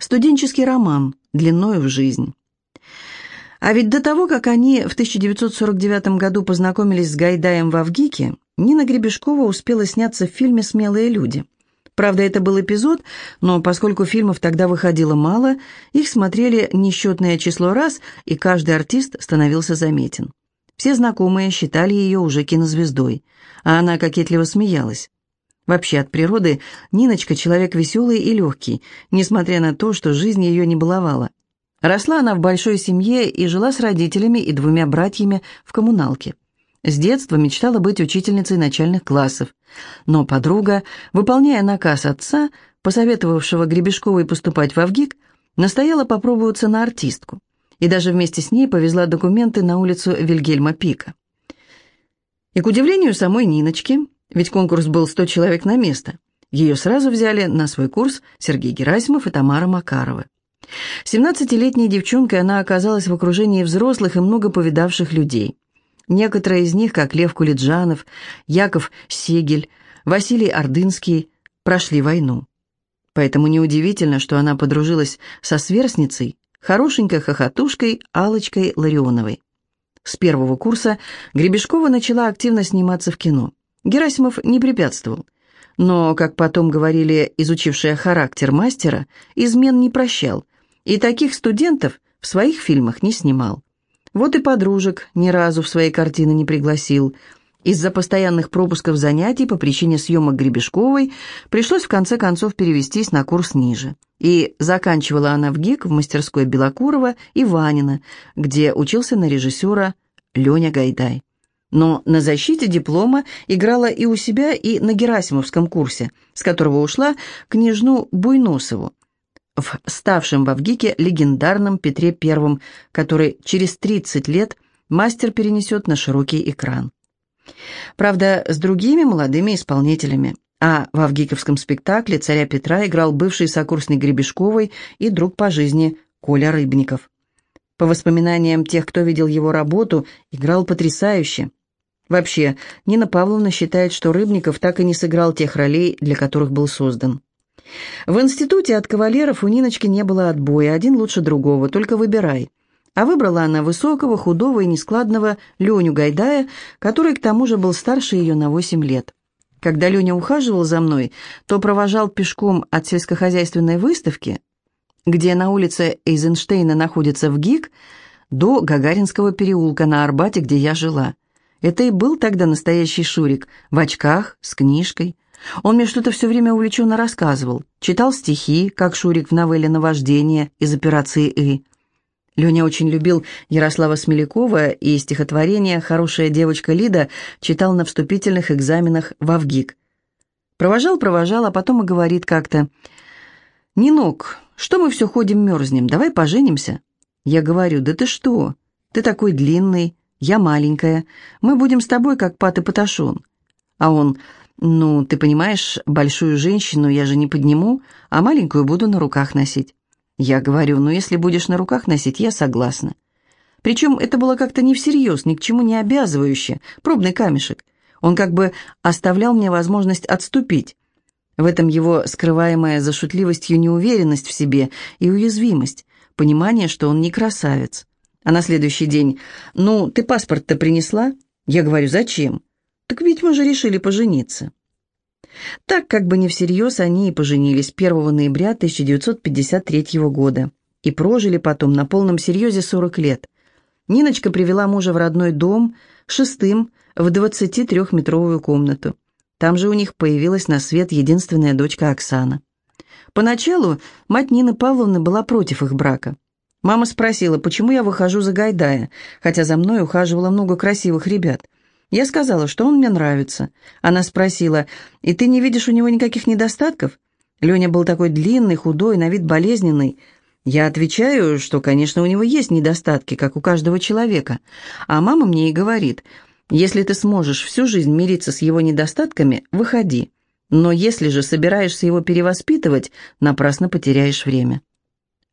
Студенческий роман длиною в жизнь. А ведь до того, как они в 1949 году познакомились с Гайдаем в Авгике, Нина Гребешкова успела сняться в фильме «Смелые люди». Правда, это был эпизод, но поскольку фильмов тогда выходило мало, их смотрели несчетное число раз, и каждый артист становился заметен. Все знакомые считали ее уже кинозвездой, а она кокетливо смеялась. Вообще, от природы Ниночка человек веселый и легкий, несмотря на то, что жизнь ее не баловала. Росла она в большой семье и жила с родителями и двумя братьями в коммуналке. С детства мечтала быть учительницей начальных классов, но подруга, выполняя наказ отца, посоветовавшего Гребешковой поступать в Авгик, настояла попробоваться на артистку и даже вместе с ней повезла документы на улицу Вильгельма Пика. И, к удивлению самой Ниночки, ведь конкурс был 100 человек на место, ее сразу взяли на свой курс Сергей Герасимов и Тамара Макарова. Семнадцатилетней девчонкой она оказалась в окружении взрослых и много повидавших людей. Некоторые из них, как Лев Кулиджанов, Яков Сегель, Василий Ордынский, прошли войну. Поэтому неудивительно, что она подружилась со сверстницей, хорошенькой хохотушкой Алочкой Ларионовой. С первого курса Гребешкова начала активно сниматься в кино. Герасимов не препятствовал. Но, как потом говорили изучившие характер мастера, измен не прощал, и таких студентов в своих фильмах не снимал. Вот и подружек ни разу в свои картины не пригласил. Из-за постоянных пропусков занятий по причине съемок Гребешковой пришлось в конце концов перевестись на курс ниже. И заканчивала она в ГИК в мастерской Белокурова и Ванина, где учился на режиссера Леня Гайдай. Но на защите диплома играла и у себя, и на Герасимовском курсе, с которого ушла княжну Буйносову, в ставшем в Авгике легендарном Петре Первом, который через 30 лет мастер перенесет на широкий экран. Правда, с другими молодыми исполнителями. А в Авгиковском спектакле царя Петра играл бывший сокурсник Гребешковой и друг по жизни Коля Рыбников. По воспоминаниям тех, кто видел его работу, играл потрясающе. Вообще, Нина Павловна считает, что Рыбников так и не сыграл тех ролей, для которых был создан. В институте от кавалеров у Ниночки не было отбоя, один лучше другого, только выбирай. А выбрала она высокого, худого и нескладного Леню Гайдая, который к тому же был старше ее на восемь лет. Когда Леня ухаживал за мной, то провожал пешком от сельскохозяйственной выставки, где на улице Эйзенштейна находится в ГИК, до Гагаринского переулка на Арбате, где я жила. Это и был тогда настоящий Шурик, в очках, с книжкой. Он мне что-то все время увлеченно рассказывал. Читал стихи, как Шурик в новелле «Наваждение» из операции «И». Леня очень любил Ярослава Смелякова и стихотворение «Хорошая девочка Лида» читал на вступительных экзаменах в Авгик. Провожал-провожал, а потом и говорит как-то «Нинок, что мы все ходим мерзнем, давай поженимся». Я говорю «Да ты что? Ты такой длинный, я маленькая, мы будем с тобой как пат и паташон». А он «Ну, ты понимаешь, большую женщину я же не подниму, а маленькую буду на руках носить». Я говорю, «Ну, если будешь на руках носить, я согласна». Причем это было как-то не всерьез, ни к чему не обязывающе, пробный камешек. Он как бы оставлял мне возможность отступить. В этом его скрываемая за шутливостью неуверенность в себе и уязвимость, понимание, что он не красавец. А на следующий день, «Ну, ты паспорт-то принесла?» Я говорю, «Зачем?» Так ведь мы же решили пожениться. Так, как бы не всерьез, они и поженились 1 ноября 1953 года и прожили потом на полном серьезе 40 лет. Ниночка привела мужа в родной дом, шестым, в 23-метровую комнату. Там же у них появилась на свет единственная дочка Оксана. Поначалу мать Нины Павловны была против их брака. Мама спросила, почему я выхожу за Гайдая, хотя за мной ухаживало много красивых ребят – я сказала, что он мне нравится. Она спросила, «И ты не видишь у него никаких недостатков?» Леня был такой длинный, худой, на вид болезненный. Я отвечаю, что, конечно, у него есть недостатки, как у каждого человека. А мама мне и говорит, «Если ты сможешь всю жизнь мириться с его недостатками, выходи. Но если же собираешься его перевоспитывать, напрасно потеряешь время».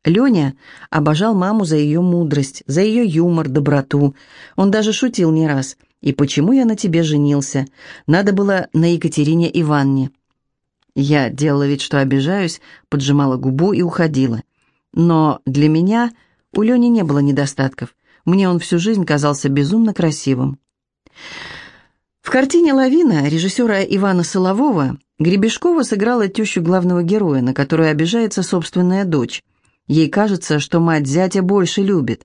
Леня обожал маму за ее мудрость, за ее юмор, доброту. Он даже шутил не раз. «И почему я на тебе женился? Надо было на Екатерине Иванне». Я делала вид, что обижаюсь, поджимала губу и уходила. Но для меня у Лени не было недостатков. Мне он всю жизнь казался безумно красивым. В картине «Лавина» режиссера Ивана Солового Гребешкова сыграла тещу главного героя, на которую обижается собственная дочь. Ей кажется, что мать зятя больше любит.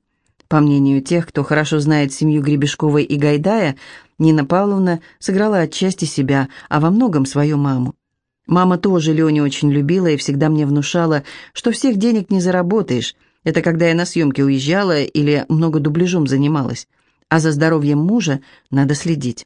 По мнению тех, кто хорошо знает семью Гребешковой и Гайдая, Нина Павловна сыграла отчасти себя, а во многом свою маму. Мама тоже Леню очень любила и всегда мне внушала, что всех денег не заработаешь. Это когда я на съемки уезжала или много дубляжом занималась. А за здоровьем мужа надо следить.